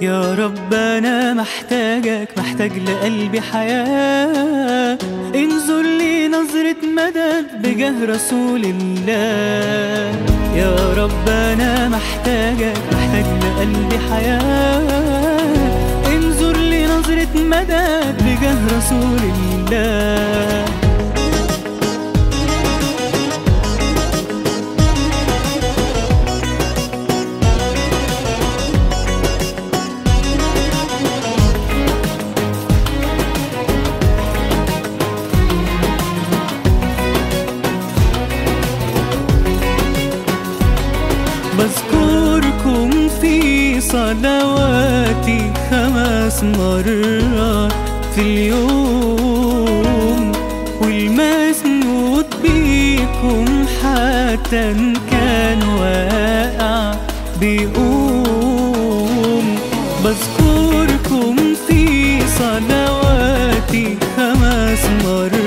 يا رب أنا محتاجك محتاج لقلبي حياة. انظر لي نظرة مدد بجاه رسول الله. يا رب أنا محتاجك محتاج لقلبي حياة. انظر لي نظرة مدد بجاه رسول الله. بذكركم في صلواتي خمس مرات في اليوم والمسنود بيكم حتى كان واقع بيقوم. بذكركم في صلواتي خمس مرات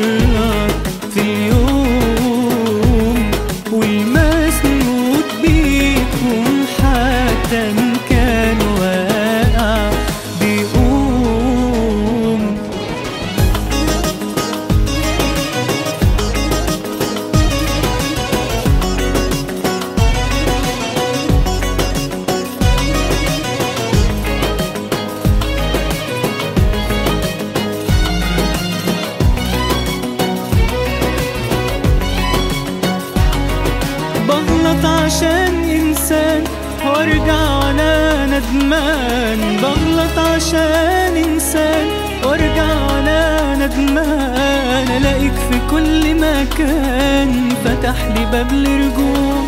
وارجع أنا ندمان بغلط عشان إنسان. وارجع أنا ندمان ألاقيك في كل مكان. فتح لي باب الرجوع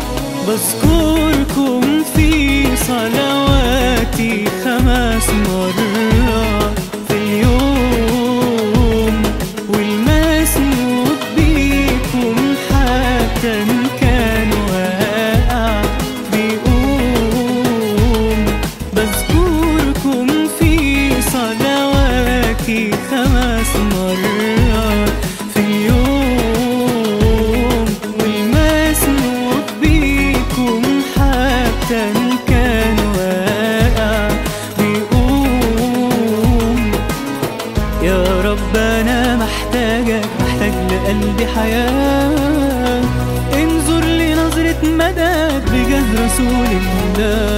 بذكركم في صلواتي. خمس مرات في اليوم. والمسنود بيكم حتى إن كان واقع بيقوم. يا رب أنا محتاجك محتاج لقلبي حياة. انظر لي نظرة مدد بجاه رسول الله.